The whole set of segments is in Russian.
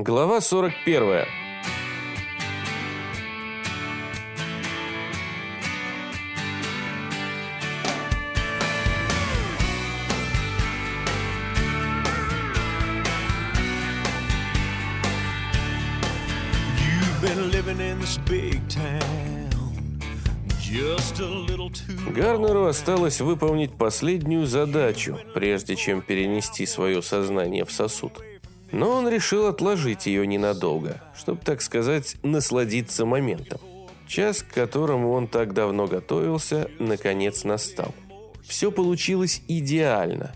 Глава 41. You've been living in this big town just a little too Гарнеру осталось выполнить последнюю задачу, прежде чем перенести свое сознание в сосуд. Но он решил отложить ее ненадолго, чтобы, так сказать, насладиться моментом. Час, к которому он так давно готовился, наконец настал. Все получилось идеально.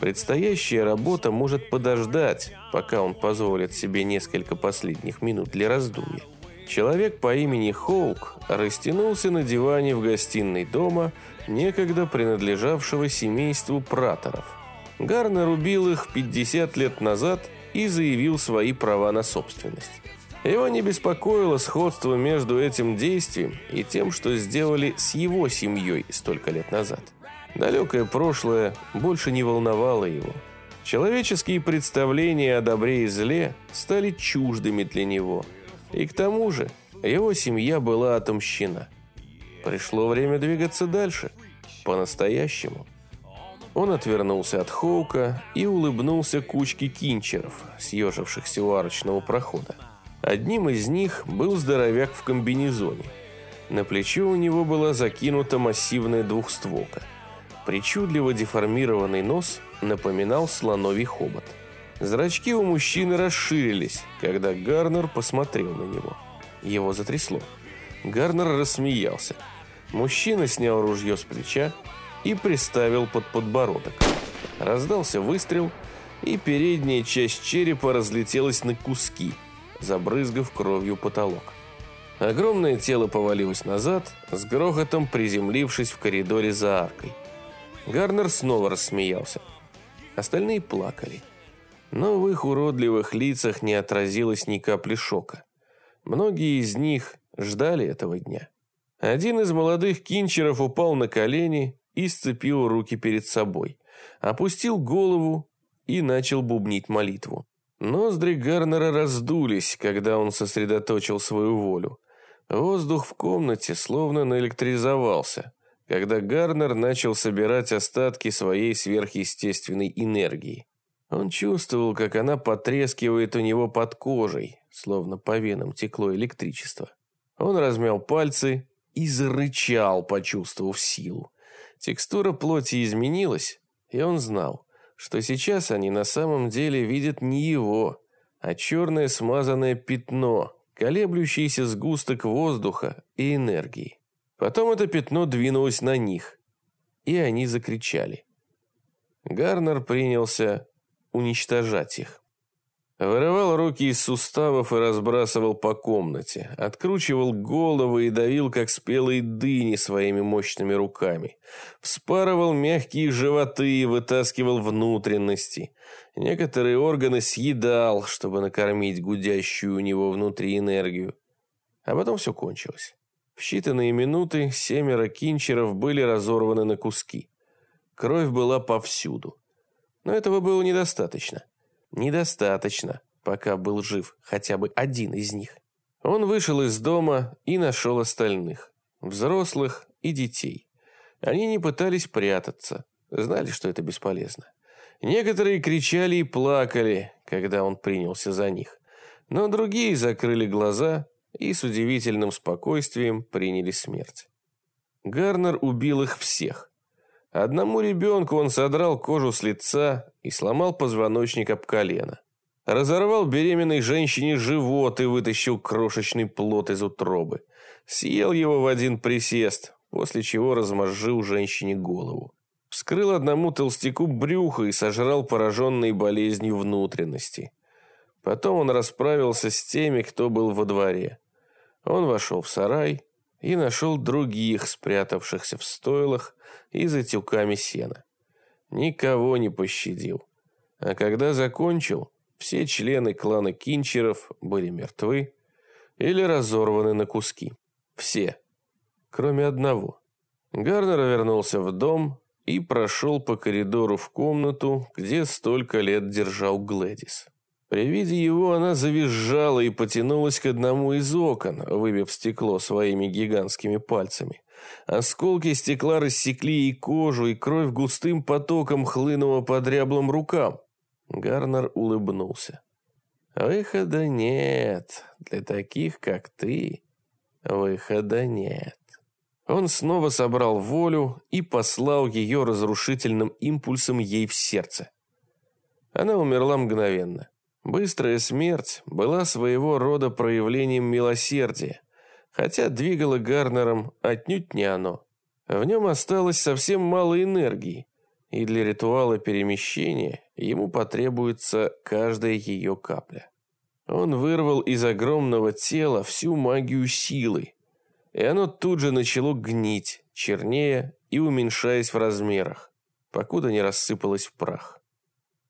Предстоящая работа может подождать, пока он позволит себе несколько последних минут для раздумья. Человек по имени Хоук растянулся на диване в гостиной дома, некогда принадлежавшего семейству праторов. Гарнер убил их 50 лет назад и заявил свои права на собственность. Его не беспокоило сходство между этим действием и тем, что сделали с его семьей столько лет назад. Далекое прошлое больше не волновало его. Человеческие представления о добре и зле стали чуждыми для него. И к тому же его семья была отомщена. Пришло время двигаться дальше. По-настоящему. Он отвернулся от Хоука и улыбнулся кучке кинчеров, съежившихся у арочного прохода. Одним из них был здоровяк в комбинезоне. На плечо у него была закинута массивная двухстволка. Причудливо деформированный нос напоминал слоновий хобот. Зрачки у мужчины расширились, когда Гарнер посмотрел на него. Его затрясло. Гарнер рассмеялся. Мужчина снял ружье с плеча и приставил под подбородок. Раздался выстрел, и передняя часть черепа разлетелась на куски, забрызгав кровью потолок. Огромное тело повалилось назад, с грохотом приземлившись в коридоре за аркой. Гарнер снова рассмеялся. Остальные плакали. Но в их уродливых лицах не отразилось ни капли шока. Многие из них ждали этого дня. Один из молодых кинчеров упал на колени и сцепил руки перед собой, опустил голову и начал бубнить молитву. Ноздри Гарнера раздулись, когда он сосредоточил свою волю. Воздух в комнате словно наэлектризовался, когда Гарнер начал собирать остатки своей сверхъестественной энергии. Он чувствовал, как она потрескивает у него под кожей, словно по венам текло электричество. Он размял пальцы и зарычал, почувствовав силу. Текстура плоти изменилась, и он знал, что сейчас они на самом деле видят не его, а черное смазанное пятно, колеблющийся сгусток воздуха и энергии. Потом это пятно двинулось на них, и они закричали. Гарнер принялся уничтожать их. Вырывал руки из суставов и разбрасывал по комнате. Откручивал головы и давил, как спелые дыни, своими мощными руками. Вспарывал мягкие животы и вытаскивал внутренности. Некоторые органы съедал, чтобы накормить гудящую у него внутри энергию. А потом все кончилось. В считанные минуты семеро кинчеров были разорваны на куски. Кровь была повсюду. Но этого было недостаточно. Недостаточно, пока был жив хотя бы один из них. Он вышел из дома и нашел остальных. Взрослых и детей. Они не пытались прятаться. Знали, что это бесполезно. Некоторые кричали и плакали, когда он принялся за них. Но другие закрыли глаза и с удивительным спокойствием приняли смерть. Гарнер убил их всех. Одному ребенку он содрал кожу с лица и сломал позвоночник об колено. Разорвал беременной женщине живот и вытащил крошечный плод из утробы. Съел его в один присест, после чего размозжил женщине голову. Вскрыл одному толстяку брюхо и сожрал пораженные болезнью внутренности. Потом он расправился с теми, кто был во дворе. Он вошел в сарай и нашел других, спрятавшихся в стойлах и за тюками сена. Никого не пощадил. А когда закончил, все члены клана Кинчеров были мертвы или разорваны на куски. Все, кроме одного. Гарнер вернулся в дом и прошел по коридору в комнату, где столько лет держал Глэдис. При виде его она завизжала и потянулась к одному из окон, выбив стекло своими гигантскими пальцами. Осколки стекла рассекли и кожу, и кровь густым потоком хлынула по дряблым рукам. Гарнер улыбнулся. «Выхода нет. Для таких, как ты, выхода нет». Он снова собрал волю и послал ее разрушительным импульсом ей в сердце. Она умерла мгновенно. Быстрая смерть была своего рода проявлением милосердия, хотя двигало Гарнером отнюдь не оно. В нем осталось совсем мало энергии, и для ритуала перемещения ему потребуется каждая ее капля. Он вырвал из огромного тела всю магию силы, и оно тут же начало гнить, чернее и уменьшаясь в размерах, покуда не рассыпалось в прах.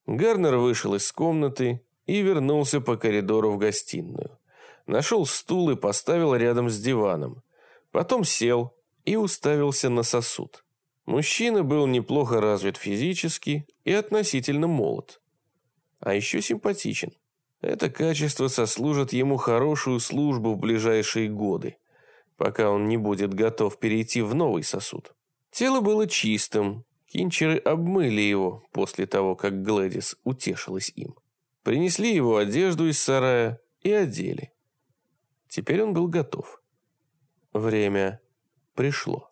Гарнер вышел из комнаты и вернулся по коридору в гостиную. Нашел стул и поставил рядом с диваном. Потом сел и уставился на сосуд. Мужчина был неплохо развит физически и относительно молод. А еще симпатичен. Это качество сослужит ему хорошую службу в ближайшие годы пока он не будет готов перейти в новый сосуд. Тело было чистым, кинчеры обмыли его после того, как Глэдис утешилась им. Принесли его одежду из сарая и одели. Теперь он был готов. Время пришло.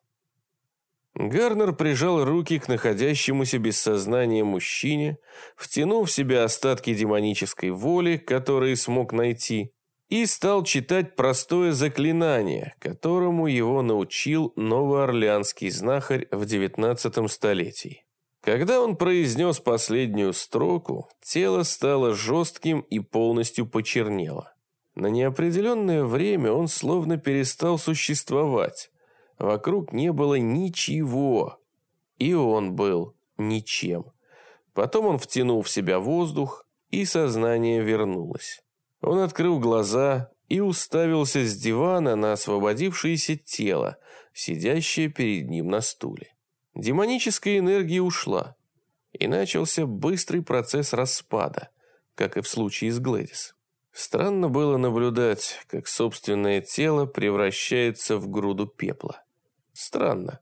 Гарнер прижал руки к находящемуся без сознания мужчине, втянув в себя остатки демонической воли, которые смог найти, и стал читать простое заклинание, которому его научил новоорлеанский знахарь в XIX столетии. Когда он произнес последнюю строку, тело стало жестким и полностью почернело. На неопределенное время он словно перестал существовать. Вокруг не было ничего, и он был ничем. Потом он втянул в себя воздух, и сознание вернулось. Он открыл глаза и уставился с дивана на освободившееся тело, сидящее перед ним на стуле. Демоническая энергия ушла, и начался быстрый процесс распада, как и в случае с Глэдис. Странно было наблюдать, как собственное тело превращается в груду пепла. Странно,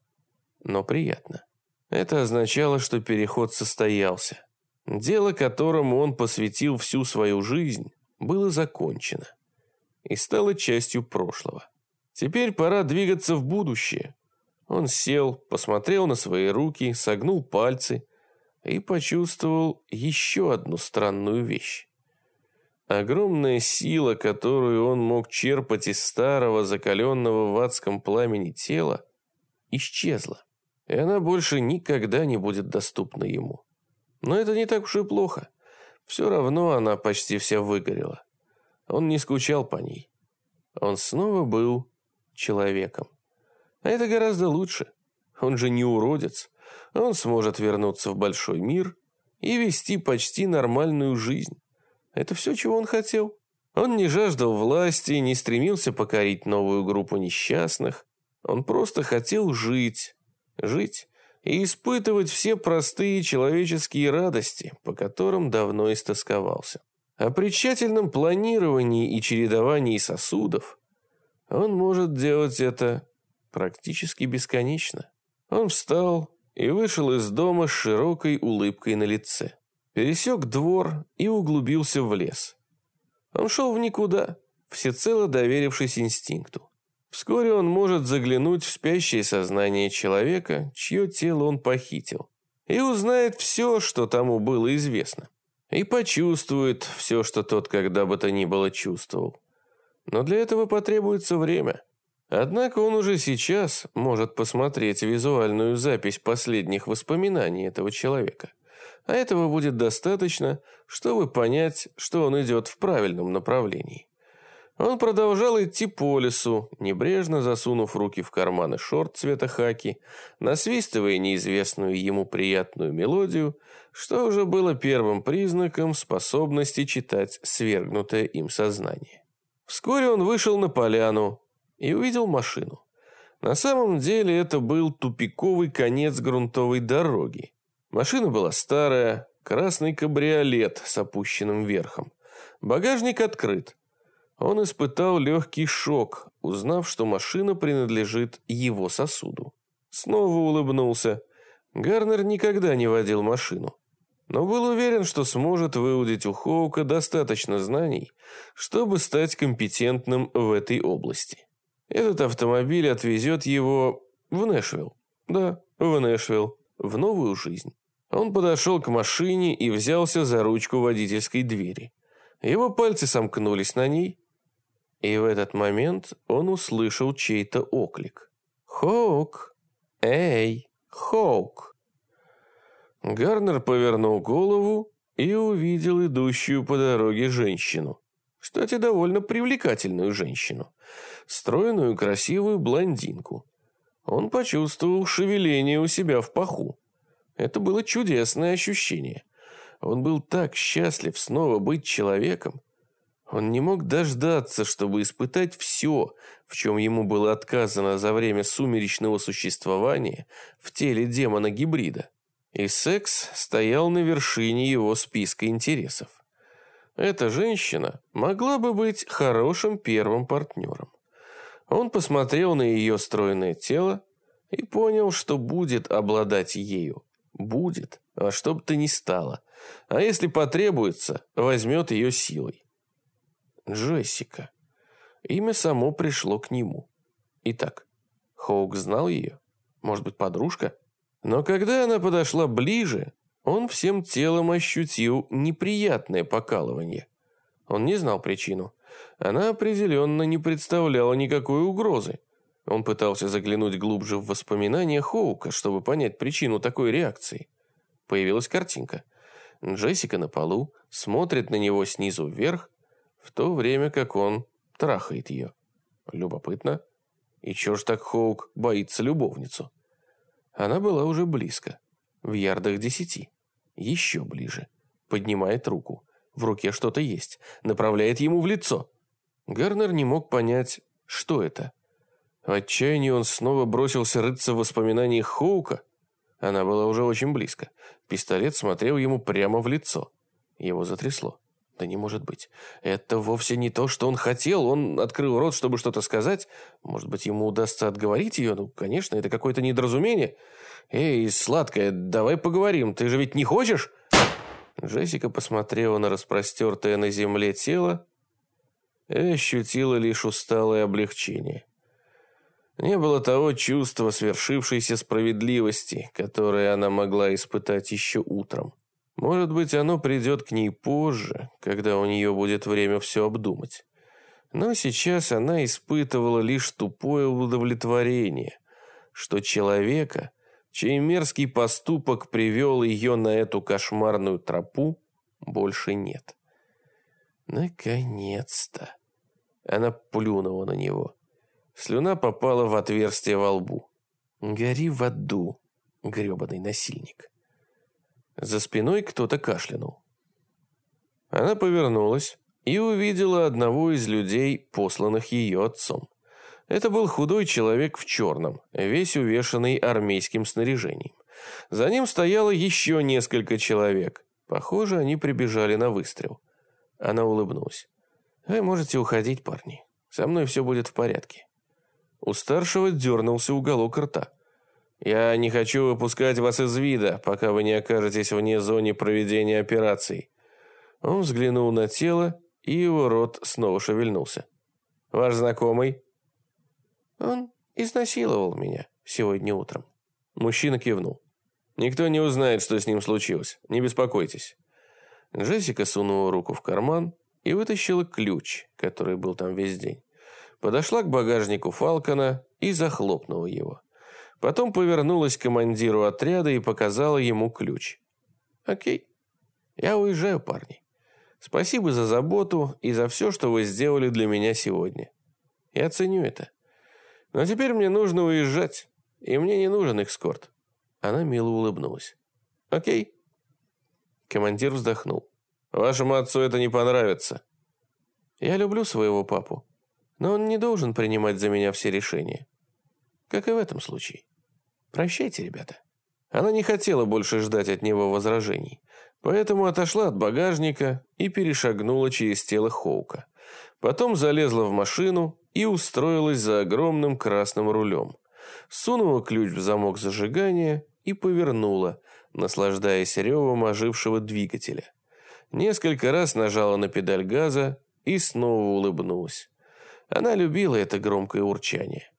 но приятно. Это означало, что переход состоялся. Дело, которому он посвятил всю свою жизнь, было закончено и стало частью прошлого. Теперь пора двигаться в будущее. Он сел, посмотрел на свои руки, согнул пальцы и почувствовал еще одну странную вещь. Огромная сила, которую он мог черпать из старого, закаленного в адском пламени тела, исчезла, и она больше никогда не будет доступна ему. Но это не так уж и плохо. Все равно она почти вся выгорела. Он не скучал по ней. Он снова был человеком. А это гораздо лучше. Он же не уродец. Он сможет вернуться в большой мир и вести почти нормальную жизнь. Это все, чего он хотел. Он не жаждал власти, не стремился покорить новую группу несчастных. Он просто хотел жить. Жить и испытывать все простые человеческие радости, по которым давно истосковался. А при тщательном планировании и чередовании сосудов он может делать это практически бесконечно. Он встал и вышел из дома с широкой улыбкой на лице. Пересек двор и углубился в лес. Он шел в никуда, всецело доверившись инстинкту. Вскоре он может заглянуть в спящее сознание человека, чье тело он похитил, и узнает все, что тому было известно. И почувствует все, что тот когда бы то ни было чувствовал. Но для этого потребуется время. Однако он уже сейчас может посмотреть визуальную запись последних воспоминаний этого человека. А этого будет достаточно, чтобы понять, что он идет в правильном направлении. Он продолжал идти по лесу, небрежно засунув руки в карманы шорт цвета хаки, насвистывая неизвестную ему приятную мелодию, что уже было первым признаком способности читать свергнутое им сознание. Вскоре он вышел на поляну и увидел машину. На самом деле это был тупиковый конец грунтовой дороги. Машина была старая, красный кабриолет с опущенным верхом. Багажник открыт. Он испытал легкий шок, узнав, что машина принадлежит его сосуду. Снова улыбнулся. Гарнер никогда не водил машину, но был уверен, что сможет выудить у Хоука достаточно знаний, чтобы стать компетентным в этой области. Этот автомобиль отвезет его в Нэшвилл. Да, в Нэшвилл, в новую жизнь. Он подошел к машине и взялся за ручку водительской двери. Его пальцы сомкнулись на ней, и в этот момент он услышал чей-то оклик. «Хоук! Эй, Хоук!» Гарнер повернул голову и увидел идущую по дороге женщину. Кстати, довольно привлекательную женщину. Стройную, красивую блондинку. Он почувствовал шевеление у себя в паху. Это было чудесное ощущение. Он был так счастлив снова быть человеком. Он не мог дождаться, чтобы испытать все, в чем ему было отказано за время сумеречного существования в теле демона-гибрида. И секс стоял на вершине его списка интересов. Эта женщина могла бы быть хорошим первым партнером. Он посмотрел на ее стройное тело и понял, что будет обладать ею. Будет, а что бы то ни стало. А если потребуется, возьмет ее силой. Джессика. Имя само пришло к нему. Итак, Хоук знал ее? Может быть, подружка? Но когда она подошла ближе, он всем телом ощутил неприятное покалывание. Он не знал причину. Она определенно не представляла никакой угрозы. Он пытался заглянуть глубже в воспоминания Хоука, чтобы понять причину такой реакции. Появилась картинка. Джессика на полу смотрит на него снизу вверх, в то время как он трахает ее. Любопытно. И чё ж так Хоук боится любовницу? Она была уже близко, в ярдах десяти. Еще ближе. Поднимает руку. В руке что-то есть. Направляет ему в лицо. Гарнер не мог понять, что это. В отчаянии он снова бросился рыться в воспоминаниях Хоука. Она была уже очень близко. Пистолет смотрел ему прямо в лицо. Его затрясло. Да не может быть. Это вовсе не то, что он хотел. Он открыл рот, чтобы что-то сказать. Может быть, ему удастся отговорить ее? Ну, конечно, это какое-то недоразумение. Эй, сладкая, давай поговорим. Ты же ведь не хочешь? Джессика посмотрела на распростертое на земле тело и ощутила лишь усталое облегчение. Не было того чувства свершившейся справедливости, которое она могла испытать еще утром. Может быть, оно придет к ней позже, когда у нее будет время все обдумать. Но сейчас она испытывала лишь тупое удовлетворение, что человека, чей мерзкий поступок привел ее на эту кошмарную тропу, больше нет. Наконец-то! Она плюнула на него. Слюна попала в отверстие во лбу. «Гори в аду, гребаный насильник». За спиной кто-то кашлянул. Она повернулась и увидела одного из людей, посланных ее отцом. Это был худой человек в черном, весь увешанный армейским снаряжением. За ним стояло еще несколько человек. Похоже, они прибежали на выстрел. Она улыбнулась. «Вы можете уходить, парни. Со мной все будет в порядке». У старшего дернулся уголок рта. «Я не хочу выпускать вас из вида, пока вы не окажетесь вне зоны проведения операций». Он взглянул на тело, и его рот снова шевельнулся. «Ваш знакомый?» «Он изнасиловал меня сегодня утром». Мужчина кивнул. «Никто не узнает, что с ним случилось. Не беспокойтесь». Джессика сунула руку в карман и вытащила ключ, который был там весь день подошла к багажнику Фалкона и захлопнула его. Потом повернулась к командиру отряда и показала ему ключ. «Окей, я уезжаю, парни. Спасибо за заботу и за все, что вы сделали для меня сегодня. Я ценю это. Но теперь мне нужно уезжать, и мне не нужен экскорт». Она мило улыбнулась. «Окей». Командир вздохнул. «Вашему отцу это не понравится». «Я люблю своего папу но он не должен принимать за меня все решения. Как и в этом случае. Прощайте, ребята. Она не хотела больше ждать от него возражений, поэтому отошла от багажника и перешагнула через тело Хоука. Потом залезла в машину и устроилась за огромным красным рулем. Сунула ключ в замок зажигания и повернула, наслаждаясь ревом ожившего двигателя. Несколько раз нажала на педаль газа и снова улыбнулась. Она любила это громкое урчание.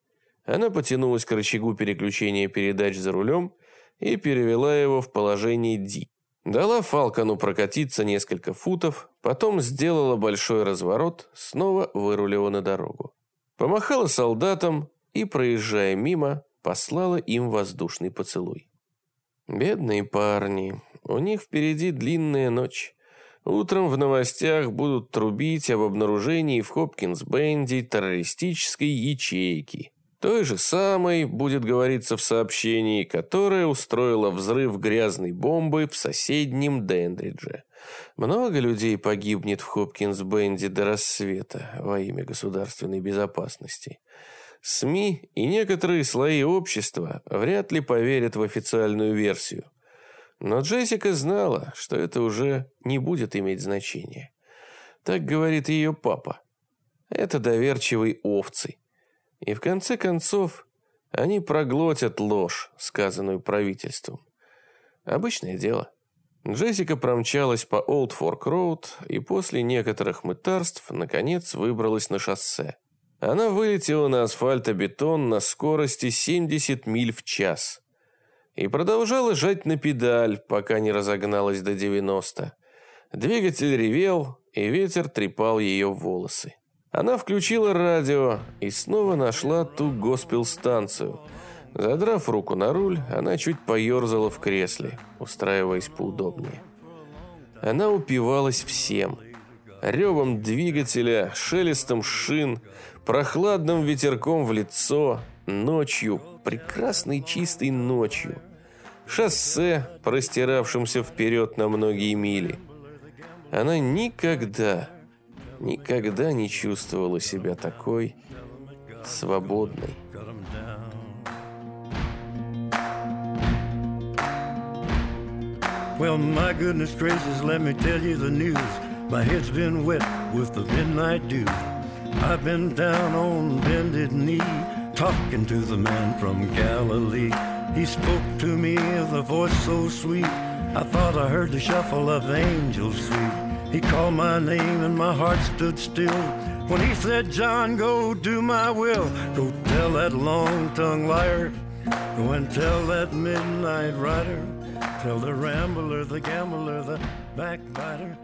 Она потянулась к рычагу переключения передач за рулем и перевела его в положение D. Дала Фалкону прокатиться несколько футов, потом сделала большой разворот, снова вырулила на дорогу. Помахала солдатам и, проезжая мимо, послала им воздушный поцелуй. Бедные парни, у них впереди длинная ночь. Утром в новостях будут трубить об обнаружении в Хопкинс-Бенде террористической ячейки. Той же самой будет говориться в сообщении, которое устроило взрыв грязной бомбы в соседнем Дендридже. Много людей погибнет в Хопкинс-Бенде до рассвета во имя государственной безопасности. СМИ и некоторые слои общества вряд ли поверят в официальную версию. Но Джессика знала, что это уже не будет иметь значения. Так говорит ее папа. Это доверчивые овцы. И в конце концов они проглотят ложь, сказанную правительством. Обычное дело. Джессика промчалась по Олд Форк Роуд и после некоторых мытарств наконец выбралась на шоссе. Она вылетела на асфальтобетон на скорости 70 миль в час и продолжала жать на педаль, пока не разогналась до 90. Двигатель ревел, и ветер трепал ее волосы. Она включила радио и снова нашла ту госпел-станцию. Задрав руку на руль, она чуть поерзала в кресле, устраиваясь поудобнее. Она упивалась всем. Ревом двигателя, шелестом шин, прохладным ветерком в лицо, ночью, прекрасной чистой ночью. Шоссе, простиравшимся вперед на многие мили. Она никогда никогда не чувствовала себя такой свободной. Well, my goodness gracious, let me tell you the news. My head's been wet with the midnight dew. I've been down on bended knee, talking to the man from Galilee. He spoke to me with a voice so sweet, I thought I heard the shuffle of angels sweet. He called my name and my heart stood still when he said, John, go do my will. Go tell that long tongued liar. Go and tell that midnight rider. Tell the rambler, the gambler, the backbiter.